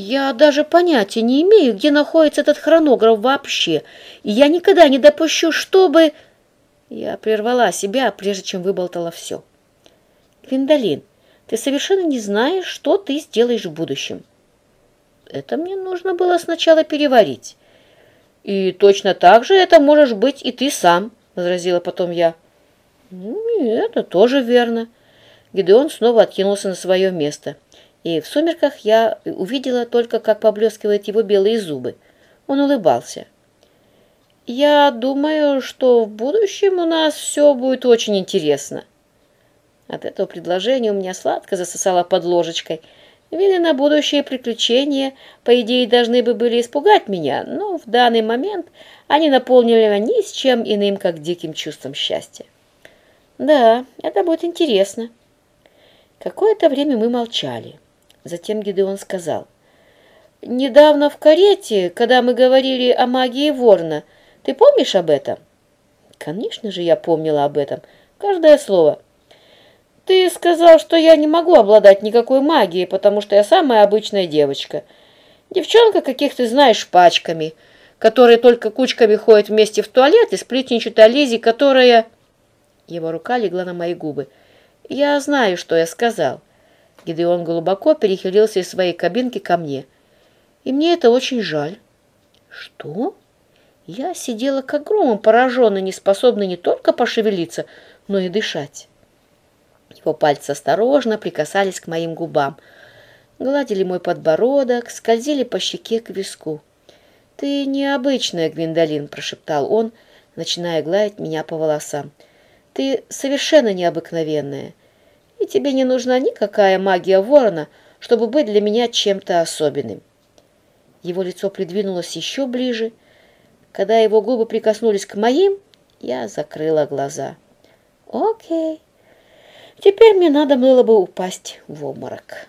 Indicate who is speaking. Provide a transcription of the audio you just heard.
Speaker 1: Я даже понятия не имею, где находится этот хронограф вообще, и я никогда не допущу, чтобы... Я прервала себя, прежде чем выболтала все. Гвиндолин, ты совершенно не знаешь, что ты сделаешь в будущем. Это мне нужно было сначала переварить. И точно так же это можешь быть и ты сам, возразила потом я. Ну, это тоже верно. Гидеон снова откинулся на свое место. И в сумерках я увидела только, как поблескивают его белые зубы. Он улыбался. «Я думаю, что в будущем у нас все будет очень интересно». От этого предложения у меня сладко засосало под ложечкой. Виды на будущее приключения, по идее, должны бы были испугать меня, но в данный момент они наполнили меня ни с чем иным, как диким чувством счастья. Да, это будет интересно. Какое-то время мы молчали. Затем Гидеон сказал. «Недавно в карете, когда мы говорили о магии ворна, ты помнишь об этом?» «Конечно же я помнила об этом. Каждое слово». «Ты сказал, что я не могу обладать никакой магией, потому что я самая обычная девочка. Девчонка, каких ты знаешь, пачками, которые только кучками ходят вместе в туалет и сплетничают о Лизе, которая...» Его рука легла на мои губы. «Я знаю, что я сказал». Гидеон глубоко перехилился из своей кабинки ко мне. «И мне это очень жаль». «Что?» Я сидела как громом пораженная, не способная не только пошевелиться, но и дышать. Его пальцы осторожно прикасались к моим губам, гладили мой подбородок, скользили по щеке к виску. «Ты необычная, Гвиндолин», — прошептал он, начиная гладить меня по волосам. «Ты совершенно необыкновенная и тебе не нужна никакая магия ворона, чтобы быть для меня чем-то особенным. Его лицо придвинулось еще ближе. Когда его губы прикоснулись к моим, я закрыла глаза. Окей, теперь мне надо было бы упасть в обморок.